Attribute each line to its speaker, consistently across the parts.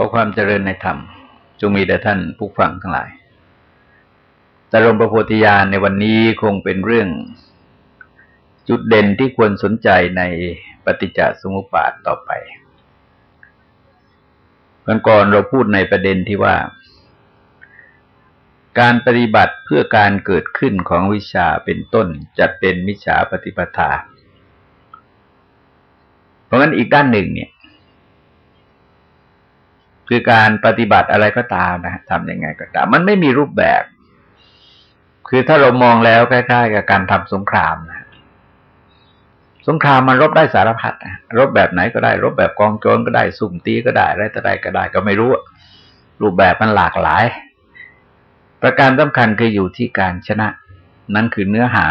Speaker 1: ขอความเจริญในธรรม จงมีแด่ท่านผู้ฟังทั้งหลาย แต่ลมประโพธิญาณในวันนี้คงเป็นเรื่องจุดเด่นที่ควรสนใจในปฏิจจสมุปบาทต่อไปกันก่อนเราพูดในประเด็นที่ว่า การปฏิบัติเพื่อการเกิดขึ้นของวิชาเป็นต้นจะเป็นมิจฉาปฏิปทา เพราะงั้นอีกด้านหนึ่งเนี่ย คือการปฏิบัติอะไรก็ตามนะทำยังไงก็ตาม มันไม่มีรูปแบบ คือถ้าเรามองแล้วใกล้ๆกับการทำสงครามนะสงครามมันรบได้สารพัดรบแบบไหนก็ได้ รบแบบกองโจรก็ได้สุ่มตีก็ได้อะไรต่ออะไรก็ได้ก็ไม่รู้ รูปแบบมันหลากหลาย ประการสำคัญคืออยู่ที่การชนะ นั่นคือเนื้อหา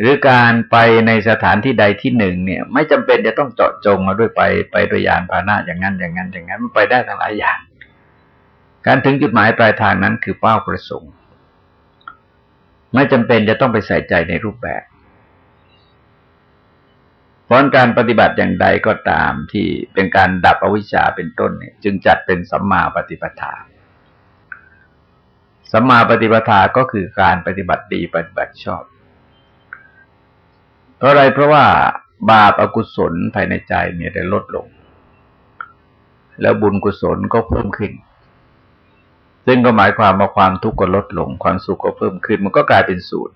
Speaker 1: หรือการไปในสถานที่ใดที่หนึ่งเนี่ย ไม่จำเป็นจะต้องเจาะจงมาด้วยไปไปโดยยานพาหนะอย่างนั้นอย่างนั้นอย่างนั้นมันไปได้ทั้งหลายอย่าง การถึงจุดหมายปลายทางนั้นคือเป้าประสงค์ ไม่จำเป็นจะต้องไปใส่ใจในรูปแบบเพราะการปฏิบัติอย่างใดก็ตามที่เป็นการดับอวิชชาเป็นต้นเนี่ย จึงจัดเป็นสัมมาปฏิปทาสัมมาปฏิปทาก็คือการปฏิบัติดีปฏิบัติชอบ เพราะอะไรเพราะว่าบาปอากุศลภายในใจเนี่ยได้ลดลง แล้วบุญกุศลก็เพิ่มขึ้น ซึ่งก็หมายความว่าความทุกข์ก็ลดลง ความสุขก็เพิ่มขึ้น มันก็กลายเป็นสูตร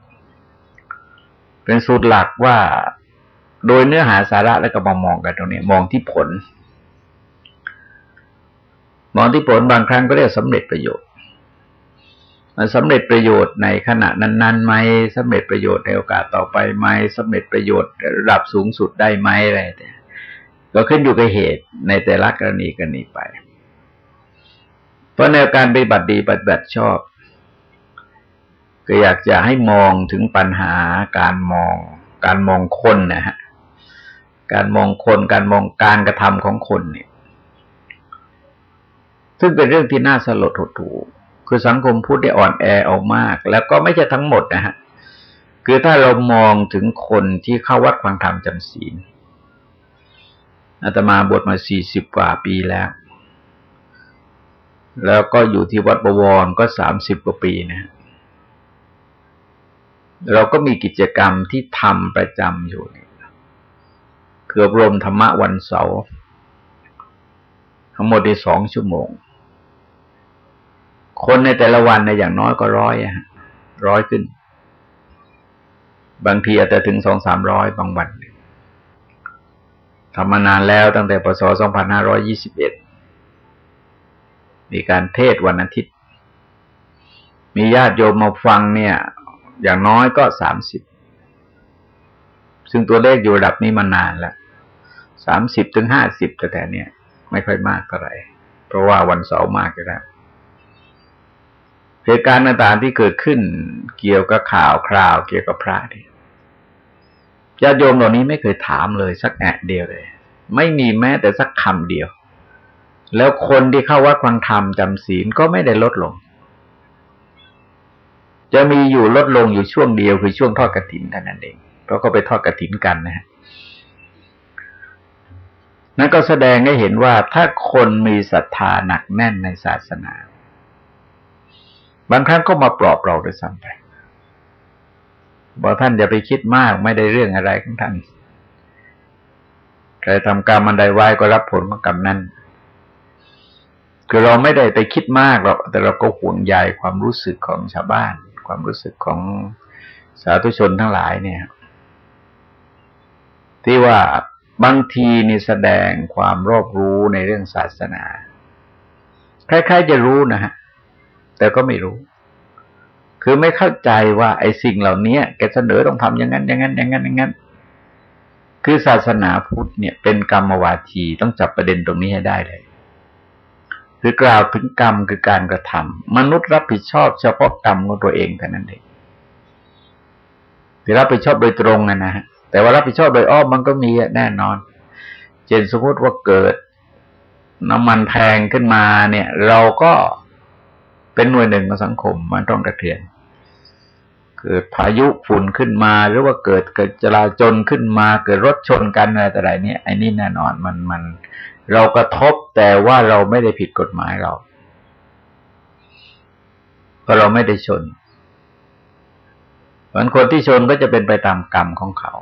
Speaker 1: เป็นสูตรหลักว่าโดยเนื้อหาสาระแล้วก็มองมองกันตรงนี้มองที่ผล มองที่ผลบางครั้งก็เรียกสำเร็จประโยชน์ มันสำเร็จประโยชน์ในขณะนั้นๆไหมสำเร็จประโยชน์ในโอกาสต่อไปไหมสำเร็จประโยชน์ระดับสูงสุดได้ไหมอะไรเนี่ยก็ขึ้นอยู่กับเหตุในแต่ละกรณีกรณีไป เพราะแนวการปฏิบัติดีปฏิบัติชอบ ก็อยากจะให้มองถึงปัญหาการมอง การมองคนนะฮะการมองคนการมองการกระทำของคนเนี่ย ซึ่งเป็นเรื่องที่น่าสลดหดหู่ คือสังคมพุทธได้อ่อนแอออกมาก แล้วก็ไม่ใช่ทั้งหมดนะฮะคือถ้าเรามองถึงคนที่เข้าวัดฟังธรรมจำศีลอาตมาบวชมาสี่สิบกว่าปีแล้ว แล้วก็อยู่ที่วัดบวรก็สามสิบกว่าปีนะ เราก็มีกิจกรรมที่ทำประจำอยู่คืออบรมธรรมะวันเสาร์ทั้งหมดในสองชั่วโมง คนในแต่ละวันในอย่างน้อยก็ร้อยอะร้อยขึ้น บางทีอาจจะถึงสองสามร้อยบางวันทำมานานแล้วตั้งแต่ปศสองพันห้าร้อยี่สิบเอ็ดมีการเทศวันอาทิตย์ มีญาติโยมมาฟังเนี่ย อย่างน้อยก็สามสิบ ซึ่งตัวเลขอยู่ระดับนี้มานานแล้วสามสิบถึงห้าสิบแต่แต่เนี่ย ไม่ค่อยมากเท่าไหร่ เพราะว่าวันเสาร์มากแล้ว เหตุการณ์ต่างๆที่เกิดขึ้น เกี่ยวกับข่าวคราวเกี่ยวกับพระนี่ญาติโยมเหล่านี้ไม่เคยถามเลยสักแอะเดียวเลย ไม่มีแม้แต่สักคำเดียว แล้วคนที่เข้าวัดฟังธรรมจำศีลก็ไม่ได้ลดลง จะมีอยู่ลดลงอยู่ช่วงเดียวคือช่วงทอดกระถินเท่านั้นเองเพราะก็ไปทอดกระถินกันนะฮะนั่นก็แสดงให้เห็นว่าถ้าคนมีศรัทธาหนักแน่นในศาสนา บางครั้งก็มาปลอบเราด้วยซ้ำไปบอกท่านอย่าไปคิดมากไม่ได้เรื่องอะไรของท่านใครทำกรรมอันใดไว้ก็รับผลของกรรมนั้น คือเราไม่ได้ไปคิดมากหรอกแต่เราก็ห่วงใยความรู้สึกของชาวบ้าน ความรู้สึกของสาธุชนทั้งหลายเนี่ย ที่ว่าบางทีนี่แสดงความรอบรู้ในเรื่องศาสนา คล้ายๆจะรู้นะฮะ แต่ก็ไม่รู้ คือไม่เข้าใจว่าไอ้สิ่งเหล่านี้แกเสนอต้องทำอย่างนั้น อย่างนั้น อย่างนั้นอย่างนั้นคือศาสนาพุทธเนี่ย เป็นกรรมวาทีต้องจับประเด็นตรงนี้ให้ได้เลยคือกล่าวถึงกรรมคือการกระทำมนุษย์รับผิดชอบเฉพาะกรรมของตัวเองเท่านั้นเองที่รับผิดชอบโดยตรงนะฮะแต่ว่ารับผิดชอบโดยอ้อมมันก็มีแน่นอน เช่นสมมติว่าเกิดน้ำมันแพงขึ้นมาเนี่ย เราก็ เป็นหน่วยหนึ่งของสังคมมันต้องกระเทือนเกิดพายุฝุ่นขึ้นมาหรือว่าเกิดเกิดจราจนขึ้นมา เกิดรถชนกันอะไรแต่ไรเนี่ยไอ้นี่แน่นอนมันมัน เรากระทบแต่ว่าเราไม่ได้ผิดกฎหมายเราเพราะเราไม่ได้ชนเพราะคนที่ชนก็จะเป็นไปตามกรรมของเขา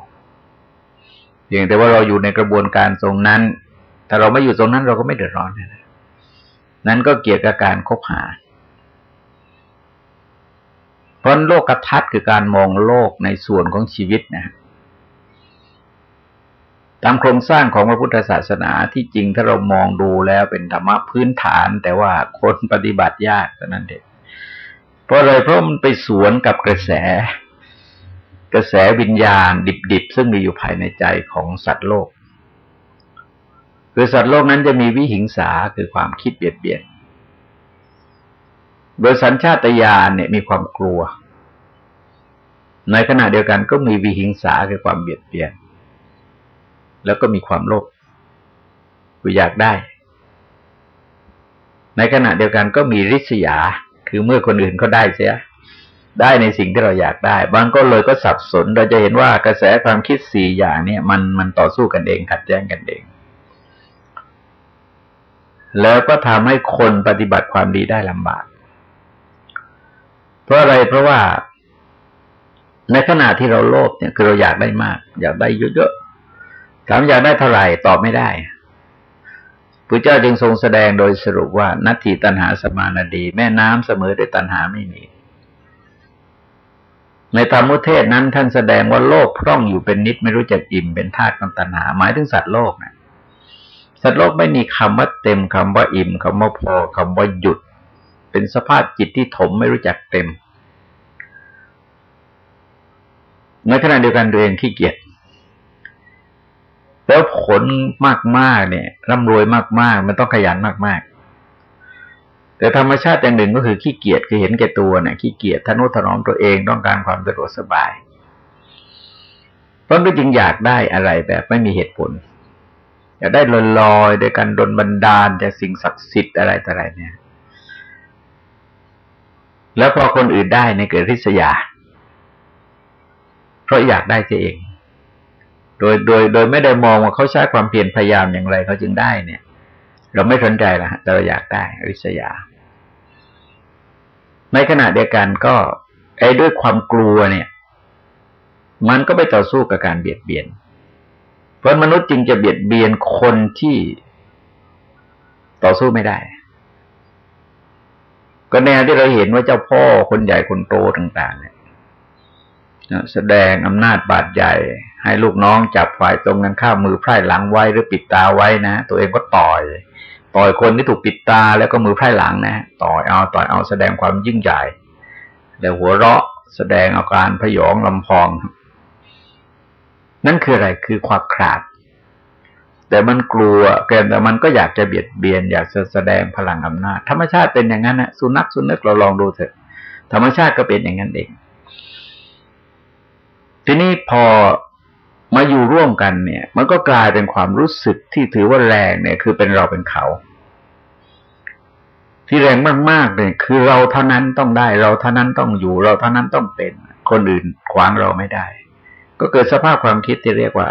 Speaker 1: เพียงแต่ว่าเราอยู่ในกระบวนการตรงนั้น ถ้าเราไม่อยู่ตรงนั้นเราก็ไม่เดือดร้อนนะนั้นก็เกี่ยวกับการคบหา ราะโลกกระทัดคือการมองโลกในส่วนของชีวิตนะตามโครงสร้างของพระพุทธศาสนาที่จริงถ้าเรามองดูแล้วเป็นธรรมะพื้นฐาน แต่ว่าคนปฏิบัติยากเท่านั้นเองเพราะอะไรเพราะมันไปสวนกับกระแส กระแสวิญญาณ ดิบๆ ซึ่งมีอยู่ภายในใจของสัตว์โลกคือสัตว์โลกนั้นจะมีวิหิงสาคือความคิดเบียดเบียน โดยสัญชาตญาณเนี่ยมีความกลัว ในขณะเดียวกันก็มีวิหิงสาคือความเบียดเบียน แล้วก็มีความโลภคืออยากได้ ในขณะเดียวกันก็มีริษยา คือเมื่อคนอื่นเขาได้เสีย ได้ในสิ่งที่เราอยากได้ บางก็เลยก็สับสน เราจะเห็นว่ากระแสความคิดสี่อย่างเนี่ย มันมันต่อสู้กันเองขัดแย้งกันเองแล้วก็ทำให้คนปฏิบัติความดีได้ลำบาก เพราะอะไรเพราะว่าในขณะที่เราโลภเนี่ยคือเราอยากได้มาก อยากได้เยอะๆถามอยากได้เท่าไหร่ตอบไม่ได้พระเจ้าจึงทรงแสดงโดยสรุปว่านัตถิตันหาสมานาดี แม่น้ำเสมอด้วยตันหาไม่มี ในธรรมุเทศนั้นท่านแสดงว่าโลกพร่องอยู่เป็นนิดไม่รู้จักอิ่มเป็นธาตุของตันหา หมายถึงสัตว์โลกนะสัตว์โลกไม่มีคำว่าเต็มคำว่าอิ่มคำว่าพอคำว่าหยุด เป็นสภาพจิตที่ถมไม่รู้จักเต็ม ในขณะเดียวกันตัวเองขี้เกียจแล้วผลมากๆเนี่ยร่ำรวยมากๆ มันต้องขยันมากๆ แต่ธรรมชาติอย่างหนึ่งก็คือขี้เกียจคือเห็นแก่ตัวเนี่ยขี้เกียจทนุถนอมตัวเองต้องการความสะดวกสบาย เพราะก็จึงอยากได้อะไรแบบไม่มีเหตุผลอยากได้ลอยลอยโดยการดนบันดาลจากสิ่งศักดิ์สิทธิ์อะไรต่ออะไรเนี่ย แล้วพอคนอื่นได้ในเกิดริษยา เพราะอยากได้เอง โดยโดยโดยไม่ได้มองว่าเขาใช้ความเพียรพยายามอย่างไรเขาจึงได้เนี่ย เราไม่สนใจละแต่เราอยากได้ริษยา ในขณะเดียวกันก็ ไอ้ด้วยความกลัวเนี่ย มันก็ไปต่อสู้กับการเบียดเบียน เพราะมนุษย์จึงจะเบียดเบียนคนที่ต่อสู้ไม่ได้ ก็แนวที่เราเห็นว่าเจ้าพ่อคนใหญ่คนโตต่าง ๆ เนี่ยแสดงอำนาจบาดใหญ่ ให้ลูกน้องจับฝ่ายตรงกันข้ามมือไพร่หลังไว้หรือปิดตาไว้นะ ตัวเองก็ต่อย ต่อยคนที่ถูกปิดตาแล้วก็มือไพร่หลังนะต่อยเอาต่อยเอาแสดงความยิ่งใหญ่แล้วหัวเราะแสดงอาการพยองลำพอง นั่นคืออะไรคือความขาด แต่มันกลัวเกินแต่มันก็อยากจะเบียดเบียน อยากจะแสดงพลังอำนาจ ธรรมชาติเป็นอย่างนั้นนะสุนัขสุนัขเราลองดูเถอะ ธรรมชาติก็เป็นอย่างนั้นเอง ทีนี้พอมาอยู่ร่วมกันเนี่ย มันก็กลายเป็นความรู้สึกที่ถือว่าแรงเนี่ย คือเป็นเราเป็นเขา ที่แรงมากๆเนี่ยคือเราเท่านั้นต้องได้ เราเท่านั้นต้องอยู่ เราเท่านั้นต้องเป็น คนอื่นขวางเราไม่ได้ ก็เกิดสภาพความคิดที่เรียกว่า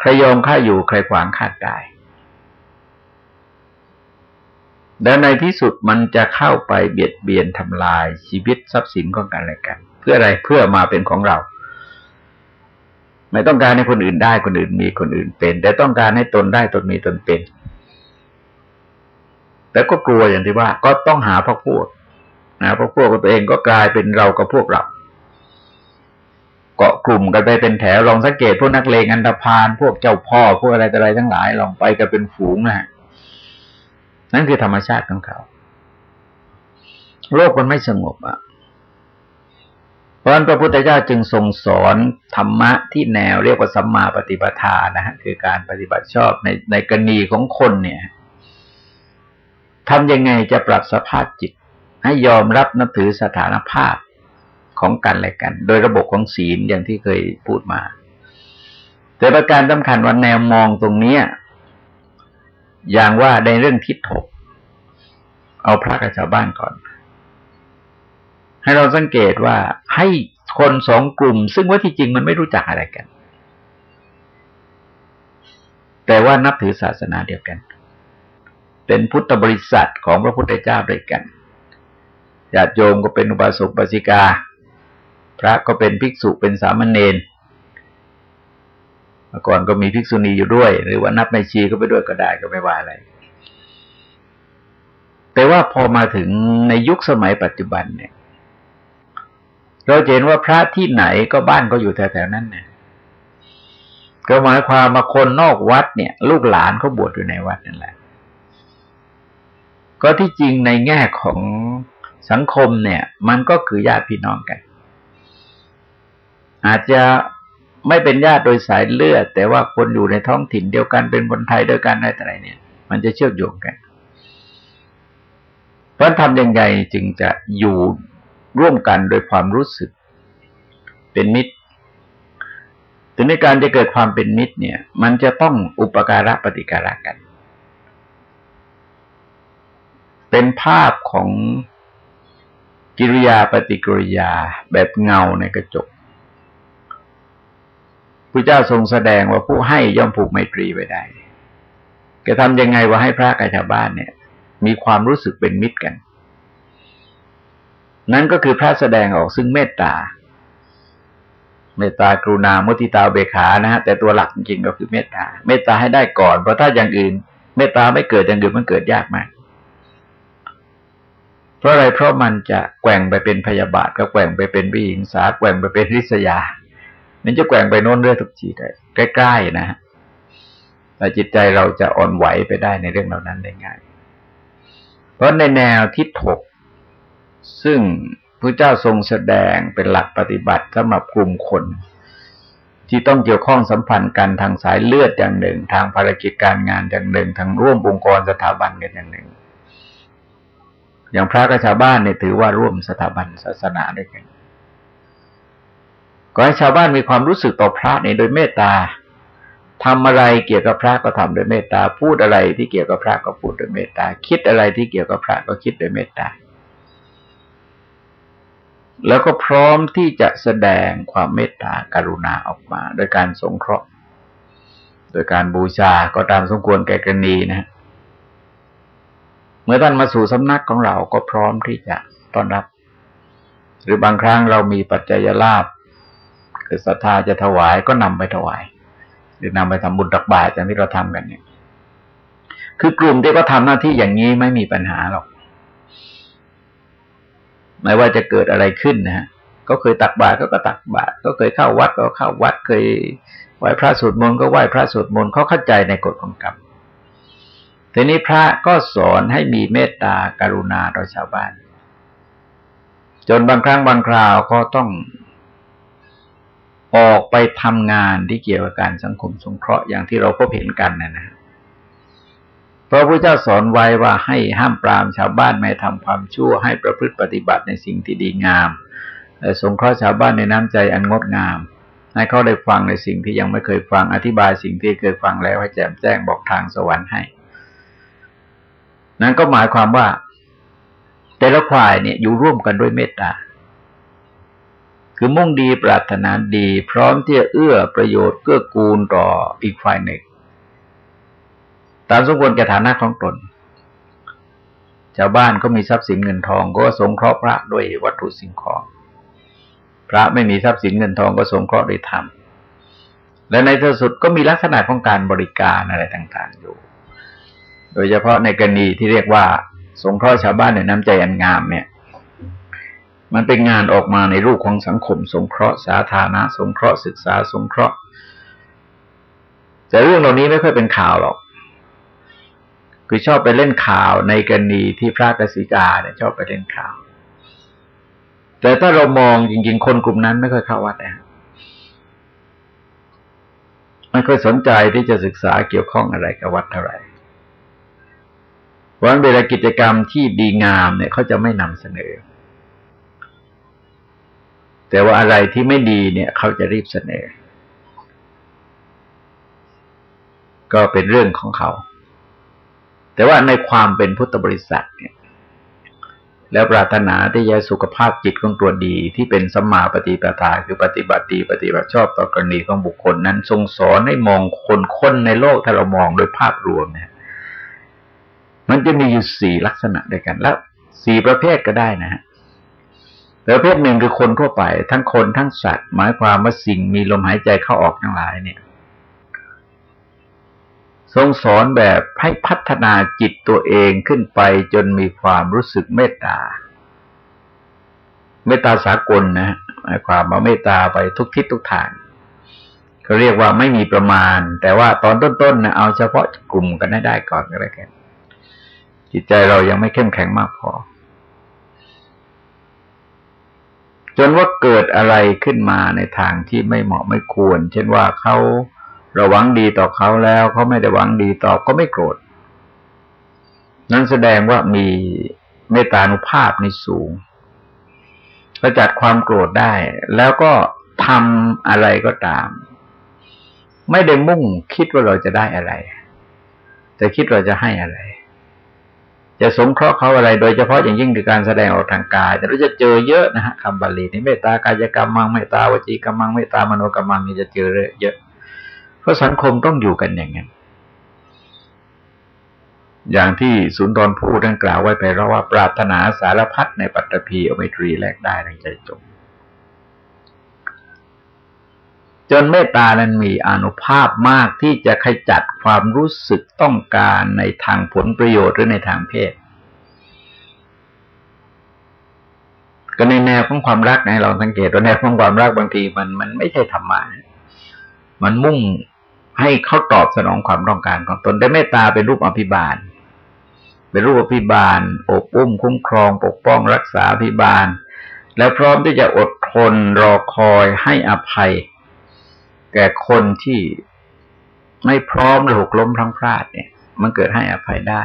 Speaker 1: ใครยอมข้าอยู่ใครขวางขาดได้และในที่สุดมันจะเข้าไปเบียดเบียนทำลายชีวิตทรัพย์สินของกันและกัน เพื่ออะไรเพื่อมาเป็นของเรา ไม่ต้องการให้คนอื่นได้คนอื่นมีคนอื่นเป็น แต่ต้องการให้ตนได้ตนมีตนเป็น แต่ก็กลัวอย่างที่ว่า ก็ต้องหาพวกพวกนะพวกพวกตัวเองก็กลายเป็นเรากับพวกเรา เกาะกลุ่มกันไปเป็นแถวลองสังเกตพวกนักเลงอันดพานพวกเจ้าพ่อพวกอะไรต่ออะไรทั้งหลายลองไปกันเป็นฝูงนะฮะนั่นคือธรรมชาติของเขา โลกมันไม่สงบอะเพราะนั้นพระพุทธเจ้าจึงทรงสอนธรรมะที่แนวเรียกว่าสัมมาปฏิปทานะฮะคือการปฏิบัติชอบในในกรณีของคนเนี่ยทำยังไงจะปรับสภาพจิต ให้ยอมรับนับถือสถานภาพ ของกันและกัน โดยระบบของศีลอย่างที่เคยพูดมา แต่ประการสำคัญว่าแนวมองตรงนี้อย่างว่าในเรื่องทิศถกเอาพระกับชาวบ้านก่อน ให้เราสังเกตว่าให้คนสองกลุ่ม ซึ่งว่าที่จริงมันไม่รู้จักอะไรกัน แต่ว่านับถือศาสนาเดียวกัน เป็นพุทธบริษัทของพระพุทธเจ้าด้วยกันญาติโยมก็เป็นอุบาสกบาสิกา พระก็เป็นภิกษุเป็นสามเณรเมื่อก่อนก็มีภิกษุณีอยู่ด้วย หรือว่านับไม่ชีก็ไปด้วยก็ได้ก็ไม่ว่าอะไร แต่ว่าพอมาถึงในยุคสมัยปัจจุบันเนี่ย เราเห็นว่าพระที่ไหนก็บ้านก็อยู่แถวๆนั้นเนี่ยก็หมายความมาคนนอกวัดเนี่ย ลูกหลานเขาบวชอยู่ในวัดนั่นแหละ ก็ที่จริงในแง่ของสังคมเนี่ย มันก็คือญาติพี่น้องกัน อาจจะไม่เป็นญาติโดยสายเลือด แต่ว่าคนอยู่ในท้องถิ่นเดียวกันเป็นคนไทยด้วยกันอะไรเนี่ย มันจะเชื่อมโยงกัน เพราะทำยังไงจึงจะอยู่ร่วมกันโดยความรู้สึกเป็นมิตรถึงในการจะเกิดความเป็นมิตรเนี่ย มันจะต้องอุปการะปฏิการะกัน เป็นภาพของกิริยาปฏิกิริยาแบบเงาในกระจก พระเจ้าทรงแสดงว่าผู้ให้ย่อมผูกไมตรีไว้ได้แกทำยังไงว่าให้พระกับชาวบ้านเนี่ย มีความรู้สึกเป็นมิตรกัน นั่นก็คือพระแสดงออกซึ่งเมตตา เมตตากรุณามุติตาเบขานะฮะแต่ตัวหลักจริงๆก็คือเมตตา เมตตาให้ได้ก่อนเพราะถ้าอย่างอื่น เมตตาไม่เกิดอย่างอื่นมันเกิดยากมากเพราะอะไรเพราะมันจะแกว่งไปเป็นพยาบาทก็แกว่งไปเป็นวิหิงสาแกว่งไปเป็นริษยา มันจะแกว่งไปโน้นเรื่อยทุกทีได้ใกล้ๆนะฮะแต่จิตใจเราจะอ่อนไหวไปได้ในเรื่องเหล่านั้นได้ง่าย เพราะในแนวทิศถก ซึ่งพระเจ้าทรงแสดงเป็นหลักปฏิบัติสำหรับกลุ่มคน ที่ต้องเกี่ยวข้องสัมพันธ์กันทางสายเลือดอย่างหนึ่ง ทางภารกิจการงานอย่างหนึ่ง ทางร่วมองค์กรสถาบันกันอย่างหนึ่ง อย่างพระกับชาวบ้านเนี่ยถือว่าร่วมสถาบันศาสนาด้วยกัน ก็ให้ชาวบ้านมีความรู้สึกต่อพระเนี่ยโดยเมตตาทำอะไรเกี่ยวกับพระก็ทำโดยเมตตา พูดอะไรที่เกี่ยวกับพระก็พูดโดยเมตตา คิดอะไรที่เกี่ยวกับพระก็คิดโดยเมตตา แล้วก็พร้อมที่จะแสดงความเมตตาการุณาออกมา โดยการสงเคราะห์ โดยการบูชาก็ตามสมควรแก่กรณีนะ เมื่อท่านมาสู่สำนักของเราก็พร้อมที่จะต้อนรับ หรือบางครั้งเรามีปัจจัยลาภ คือศรัทธาจะถวายก็นำไปถวาย หรือนำไปทำบุญตักบาตรอย่างที่เราทำกันเนี่ย คือกลุ่มที่ก็ทำหน้าที่อย่างนี้ไม่มีปัญหาหรอก ไม่ว่าจะเกิดอะไรขึ้นนะฮะก็เคยตักบาตรก็ก็ตักบาตรก็เคยเข้าวัดก็เข้าวัดเคยไหว้พระสวดมนต์ก็ไหว้พระสวดมนต์เขาเข้าใจในกฎของกรรมทีนี้พระก็สอนให้มีเมตตาการุณาต่อชาวบ้าน จนบางครั้งบางคราวก็ต้อง ออกไปทำงานที่เกี่ยวกับการสังคมสงเคราะห์อย่างที่เราพบเห็นกันนะนะเพราะพระเจ้าสอนไว้ว่าให้ห้ามปรามชาวบ้านไม่ทำความชั่ว ให้ประพฤติปฏิบัติในสิ่งที่ดีงามและสงเคราะห์ชาวบ้านในน้ำใจอันงดงาม ให้เขาได้ฟังในสิ่งที่ยังไม่เคยฟังอธิบายสิ่งที่เคยฟังแล้วให้แจ่มแจ้งบอกทางสวรรค์ให้ นั่นก็หมายความว่า แต่ละฝ่ายเนี่ยอยู่ร่วมกันด้วยเมตตา คือมุ่งดีปรารถนาดีพร้อมที่จะเอื้อประโยชน์เกื้อกูลต่ออีกฝ่ายหนึ่ง ตามสมควรแก่ฐานะของตน ชาวบ้านก็มีทรัพย์สินเงินทองก็สงเคราะห์พระด้วยวัตถุสิ่งของ พระไม่มีทรัพย์สินเงินทองก็สงเคราะห์ด้วยธรรม และในที่สุดก็มีลักษณะของการบริการอะไรต่างๆอยู่ โดยเฉพาะในกรณีที่เรียกว่า สงเคราะห์ชาวบ้านในน้ำใจอันงามเนี่ย มันเป็นงานออกมาในรูปของสังคม สงเคราะห์สาธารณะสงเคราะห์ศึกษา สงเคราะห์ แต่เรื่องเหล่านี้ไม่ค่อยเป็นข่าวหรอก คือชอบไปเล่นข่าวในกรณีที่พระกสิกาเนี่ยชอบไปเล่นข่าว แต่ถ้าเรามองจริง ๆ คนกลุ่มนั้นไม่ค่อยเข้าวัดนะไม่ค่อยสนใจที่จะศึกษาเกี่ยวข้องอะไรกับวัดเท่าไหร่วันเวลากิจกรรมที่ดีงามเนี่ยเขาจะไม่นำเสนอ แต่ว่าอะไรที่ไม่ดีเนี่ย เขาจะรีบเสนอ ก็เป็นเรื่องของเขา แต่ว่าในความเป็นพุทธบริษัทเนี่ย แล้วปรารถนาที่จะสุขภาพจิตของตัวดีที่เป็นสัมมาปฏิปทาคือปฏิบัติดีปฏิบัติชอบต่อกรณีของบุคคลนั้น ทรงสอนให้มองคนคนในโลกถ้าเรามองโดยภาพรวมเนี่ย มันจะมีอยู่สี่ลักษณะด้วยกันแล้วสี่ประเภทก็ได้นะฮะ ประเภทหนึ่งคือคนทั่วไป ทั้งคนทั้งสัตว์ หมายความว่าสิ่งมีลมหายใจเข้าออกทั้งหลายเนี่ย ทรงสอนแบบให้พัฒนาจิตตัวเองขึ้นไปจนมีความรู้สึกเมตตา เมตตาสากลนะหมายความว่าเมตตาไปทุกทิศทุกทางเขาเรียกว่าไม่มีประมาณ แต่ว่าตอนต้นๆนะเอาเฉพาะกลุ่มกันได้ก่อนก็แล้วกันจิตใจเรายังไม่เข้มแข็งมากพอ จนว่าเกิดอะไรขึ้นมาในทางที่ไม่เหมาะไม่ควร เช่นว่าเขาระวังดีต่อเขาแล้วเขาไม่ได้หวังดีตอบก็ไม่โกรธ นั่นแสดงว่ามีเมตตานุภาพในสูงกระจัดความโกรธได้ แล้วก็ทำอะไรก็ตาม ไม่ได้มุ่งคิดว่าเราจะได้อะไร แต่คิดเราจะให้อะไร จะสงเคราะห์เขาอะไร โดยเฉพาะอย่างยิ่งคือการแสดงออกทางกาย แต่เราจะเจอเยอะนะฮะคำบาลีนี้เมตตากายกรรมมังเมตตาวจีกรรมมังเมตตามโนกรรมมังนี่จะเจอเยอะ เพราะสังคมต้องอยู่กันอย่างนั้นอย่างที่สุนทรภู่ท่านกล่าวไว้ไปเราว่าปรารถนาสารพัดในปัตตภีอเมตรีแลกได้ในใจจง จนเมตตานั้นมีอนุภาพมากที่จะขจัดความรู้สึกต้องการในทางผลประโยชน์หรือในทางเพศ ก็ในแนวของความรักนะเราสังเกตว่าแนวของความรักบางทีมันมันไม่ใช่ธรรมะมันมุ่งให้เขาตอบสนองความต้องการของตน ได้เมตตาเป็นรูปอภิบาล เป็นรูปอภิบาลอบอุ้มคุ้มครอง ปกป้องรักษาอภิบาล แล้วพร้อมที่จะอดทนรอคอยให้อภัย แก่คนที่ไม่พร้อมหรือหกล้มพลังพลาดเนี่ย มันเกิดให้อภัยได้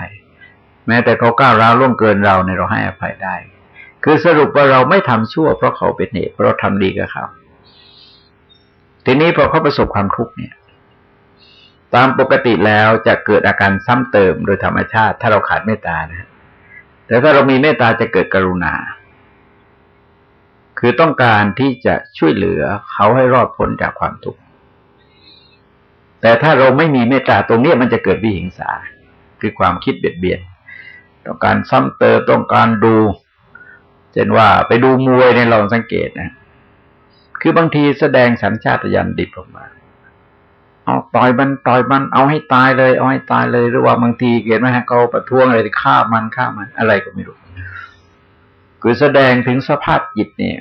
Speaker 1: แม้แต่เขาก้าวร้าวล่วงเกินเราเนี่ยเราให้อภัยได้ คือสรุปว่าเราไม่ทำชั่ว เพราะเขาเป็นเหตุเพราะเราทำดีกับเขาทีนี้พอเขาประสบความทุกข์เนี่ย ตามปกติแล้วจะเกิดอาการซ้ำเติมโดยธรรมชาติ ถ้าเราขาดเมตตานะแต่ถ้าเรามีเมตตาจะเกิดกรุณา คือต้องการที่จะช่วยเหลือเขาให้รอดพ้นจากความทุกข์ แต่ถ้าเราไม่มีเมตตาตรงนี้มันจะเกิดวิหิงสา คือความคิดเบียดเบียน ต้องการซ้ำเติมต้องการดูเช่นว่าไปดูมวยในลองสังเกตนะ คือบางทีแสดงสัญชาตญาณดิบออกมา เอาต่อยมันต่อยมันเอาให้ตายเลย เอาให้ตายเลยหรือว่าบางทีเกิดไหมฮะเขาประท้วงอะไรฆ่ามันฆ่ามันอะไรก็ไม่รู้คือแสดงถึงสภาพจิตเนี่ย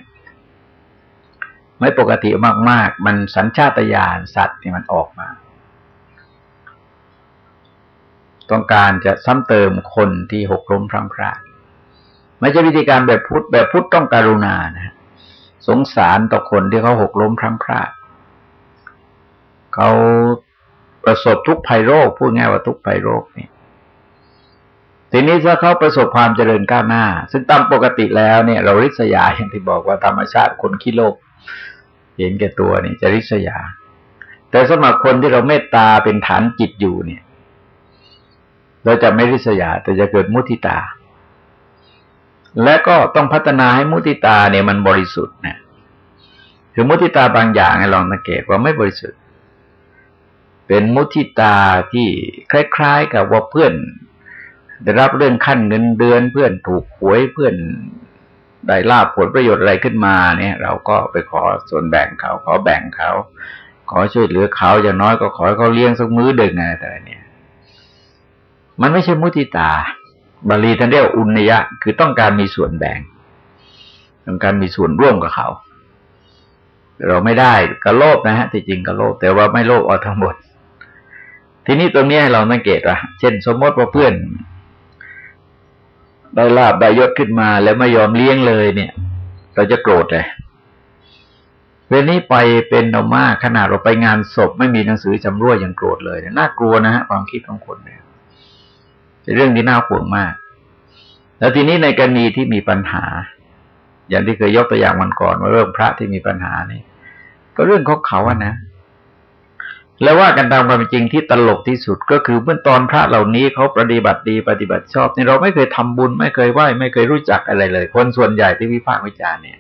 Speaker 1: ไม่ปกติมากๆ มันสัญชาตญาณสัตว์ที่มันออกมา ต้องการจะซ้ำเติมคนที่หกล้มพลังพลาดไม่ใช่วิธีการแบบพุทธแบบพุทธต้องการุณานะสงสารต่อคนที่เขาหกล้มพลังพลาดเขาประสบทุกภัยโรคพูดง่ายว่าทุกภัยโรคนี่ทีนี้ถ้าเขาประสบความเจริญก้าวหน้า ซึ่งตามปกติแล้วเนี่ย เราริษยาอย่างที่บอกว่าธรรมชาติคนขี้โลภเห็นแก่ตัวนี่จะริษยา แต่สำหรับคนที่เราเมตตาเป็นฐานจิตอยู่เนี่ย เราจะไม่ริษยา แต่จะเกิดมุติตา และก็ต้องพัฒนาให้มุติตาเนี่ยมันบริสุทธิ์เนี่ยคือมุติตาบางอย่างให้ลองสังเกตว่าไม่บริสุทธิ์ เป็นมุติตาที่คล้าย ๆ กับว่าเพื่อน ได้รับเรื่องขั้นเงินเดือน เพื่อนถูกหวยเพื่อนได้ลาบผลประโยชน์อะไรขึ้นมาเนี่ย เราก็ไปขอส่วนแบ่งเขา ขอแบ่งเขา ขอช่วยเหลือเขาอย่างน้อยก็ขอให้เขาเลี้ยงสักมื้อเดึงอะไรแต่เนี่ย มันไม่ใช่มุติตา บาลีท่านเรียกอุณยะ คือต้องการมีส่วนแบ่ง ต้องการมีส่วนร่วมกับเขา เราไม่ได้ก็โลภนะฮะที่จริงก็โลภแต่ว่าไม่โลภเอาทั้งหมด ทีนี้ตรงนี้เราสังเกตว่าเช่น สมมติว่าเพื่อนได้ลาบได้ยศขึ้นมาแล้วไม่ยอมเลี้ยงเลยเนี่ย เราจะโกรธเลยเวลนี้ไปเป็นนมาขนาดเราไปงานศพ ไม่มีหนังสือจำร่วยยังโกรธเลยน่ากลัวนะฮะความคิดของคนเนี่ย เป็นเรื่องที่น่าห่วงมาก แล้วทีนี้ในกรณีที่มีปัญหา อย่างที่เคยยกตัวอย่างมันก่อนว่าเรื่องพระที่มีปัญหานี่ก็เรื่องของเขาอะนะ แล้วว่ากันตามความจริงที่ตลกที่สุดก็คือเมื่อตอนพระเหล่านี้เขาปฏิบัติดีปฏิบัติชอบนี่เราไม่เคยทำบุญ ไม่เคยไหว้ไม่เคยรู้จักอะไรเลย คนส่วนใหญ่ที่วิพากษ์วิจารณ์เนี่ย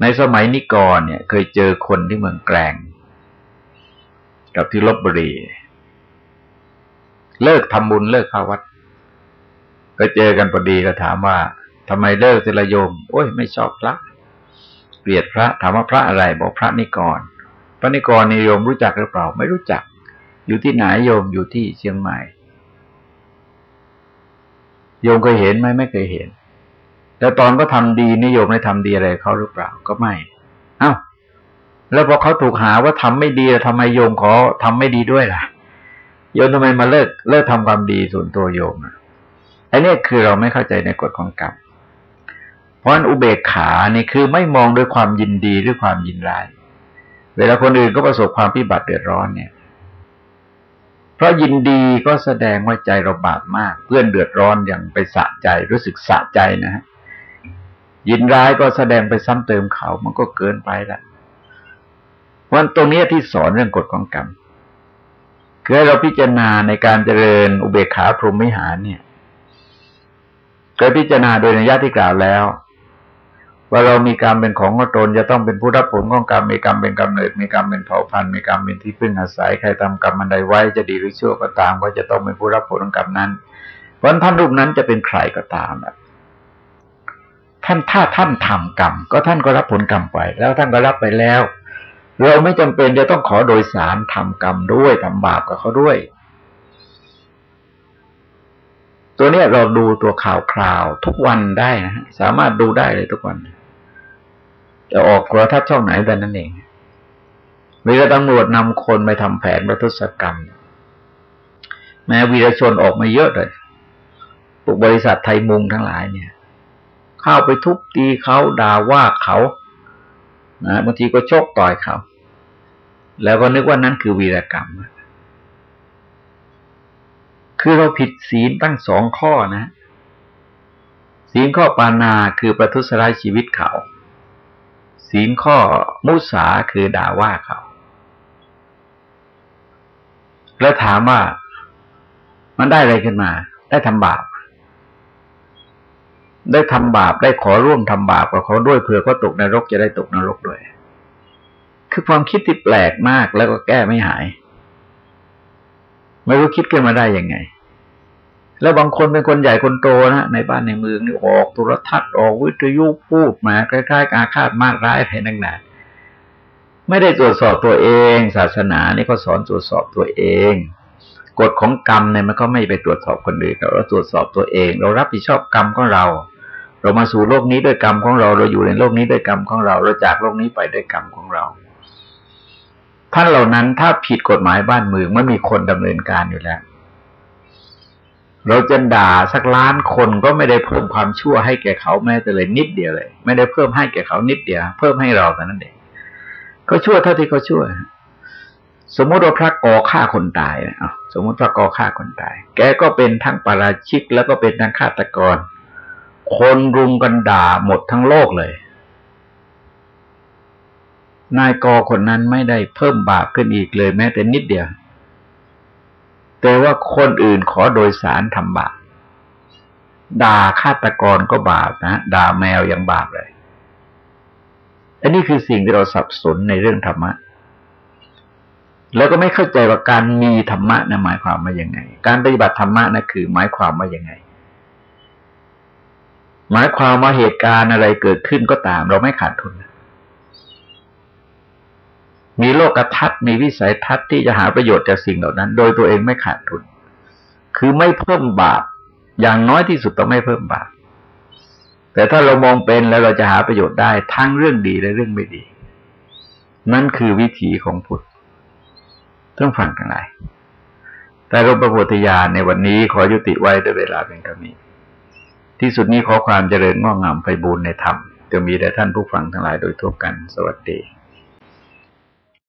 Speaker 1: ในสมัยนิกรเนี่ย เคยเจอคนที่เมืองแกลงกับที่ลบบุรี เลิกทำบุญเลิกเข้าวัด ก็เจอกันพอดีก็ถามว่าทำไมเลิกเสละโยม โอ้ยไม่ชอบพระเกลียดพระ ถามว่าพระอะไร บอกพระนิกร พระนิกรนิยมรู้จักหรือเปล่า ไม่รู้จัก อยู่ที่ไหนโยมอยู่ที่เชียงใหม่ โยมเคยเห็นไหมไม่เคยเห็นแล้วตอนก็ทำดีนิยมได้ทำดีอะไรเขาหรือเปล่า ก็ไม่ เอา้า แล้วพอเขาถูกหาว่าทำไม่ดีทำไมโยมขอทำไม่ดีด้วยล่ะ โยมทำไมมาเลิกเลิกทำความดีส่วนตัวโยมอะอันนี้คือเราไม่เข้าใจในกฎของกรรมเพราะอุเบกขานี่คือไม่มองด้วยความยินดีหรือความยินร้าย เวลาคนอื่นก็ประสบความพิบัติเดือดร้อนเนี่ย เพราะยินดีก็แสดงว่าใจเราบาปมาก เพื่อนเดือดร้อนอย่างไปสะใจรู้สึกสะใจนะฮะยินร้ายก็แสดงไปซ้ำเติมเขามันก็เกินไปละวันตรงนี้ที่สอนเรื่องกฎของกรรม คือให้เราพิจารณาในการเจริญอุเบกขาพรหมิหารเนี่ยเคยพิจารณาโดยในญาติกล่าวแล้ว ว่าเรามีกรรมเป็นของตนจะต้องเป็นผู้รับผลของกรรมมีกรรมเป็นกำเนิดมีกรรมเป็นเผ่าพันธุ์มีกรรมเป็นที่พึ่งอาศัยใครทำกรรมมันใดไว้จะดีหรือชั่วก็ตามก็จะต้องเป็นผู้รับผลของกรรมนั้นเพราะท่านรูปนั้นจะเป็นใครก็ตามท่านถ้าท่านทำกรรม ก็ท่านก็รับผลกรรมไป แล้วท่านก็รับไปแล้ว เราไม่จำเป็นจะต้องขอโดยสารทำกรรมด้วยทำบาปกับเขาด้วย ตัวเนี้ยเราดูตัวข่าวคราวทุกวันได้นะสามารถดูได้เลยทุกวัน จะออกกระทัดช่องไหนแต่นั้นเองมีกระตำรวจนำคนไปทำแผนประทุษกรรม แม้วีรชนออกมาเยอะเลยพวกบริษัทไทยมุงทั้งหลายเนี่ย เข้าไปทุบตีเขาด่าว่าเขานะบางทีก็โชคต่อยเขา แล้วก็นึกว่านั้นคือวีรกรรม คือเราผิดศีลตั้งสองข้อนะ ศีลข้อปานาคือประทุษร้ายชีวิตเขา ศีลข้อมุสาคือด่าว่าเขา แล้วถามว่ามันได้อะไรขึ้นมา ได้ทำบาป ได้ทำบาปได้ขอร่วมทำบาปกับเขาด้วยเผื่อเขาตกนรกจะได้ตกนรกด้วย คือความคิดที่แปลกมากแล้วก็แก้ไม่หาย ไม่รู้คิดขึ้นมาได้ยังไง แล้วบางคนเป็นคนใหญ่คนโตนะในบ้านในเมืองนี่ออกโทรทัศน์ออกวิทยุพูดมาคล้ายๆอาฆาตมากร้ายอะไรนั่งนานไม่ได้ตรวจสอบตัวเอง ศาสนานี่ก็สอนตรวจสอบตัวเองกฎของกรรมเนี่ยมันก็ไม่ไปตรวจสอบคนอื่นเราตรวจสอบตัวเอง เรารับผิดชอบกรรมของเรา เรามาสู่โลกนี้ด้วยกรรมของเรา เราอยู่ในโลกนี้ด้วยกรรมของเรา เราจากโลกนี้ไปด้วยกรรมของเรา ท่านเหล่านั้นถ้าผิดกฎหมายบ้านเมืองไม่มีคนดำเนินการอยู่แล้ว เราจะด่าสักล้านคนก็ไม่ได้เพิ่มความชั่วให้แก่เขาแม้แต่เลยนิดเดียวเลย ไม่ได้เพิ่มให้แก่เขานิดเดียว เพิ่มให้เราแต่นั้นเองก็ชั่วเท่าที่เขาชั่วสมมติว่าพระกอฆ่าคนตายนะสมมติพระกอฆ่าคนตาย แกก็เป็นทั้งปาราชิกแล้วก็เป็นทั้งฆาตกร คนรุมกันด่าหมดทั้งโลกเลย นายกอคนนั้นไม่ได้เพิ่มบาปขึ้นอีกเลยแม้แต่นิดเดียว แต่ว่าคนอื่นขอโดยสารทำบาป ด่าฆาตกรก็บาปนะ ด่าแมวยังบาปเลย อันนี้คือสิ่งที่เราสับสนในเรื่องธรรมะ แล้วก็ไม่เข้าใจว่าการมีธรรมะนะหมายความว่ายังไง การปฏิบัติธรรมะนะคือ หมายความว่ายังไงหมายความว่าเหตุการณ์อะไรเกิดขึ้นก็ตาม เราไม่ขาดทุน มีโลกทัศน์มีวิสัยทัศน์ที่จะหาประโยชน์จากสิ่งเหล่านั้น โดยตัวเองไม่ขาดทุน คือไม่เพิ่มบาป อย่างน้อยที่สุดต้องไม่เพิ่มบาป แต่ถ้าเรามองเป็นแล้วเราจะหาประโยชน์ได้ทั้งเรื่องดีและเรื่องไม่ดี นั่นคือวิถีของพุทธต้องฟังกันหลายแต่รบประโพธิญาณในวันนี้ขอยุติไว้ด้วยเวลาเป็นกรณีที่สุดนี้ขอความเจริญงอกงามไปบูรณนธรรมจะมีแด่ท่านผู้ฟังทั้งหลายโดยทั่วกัน สวัสดี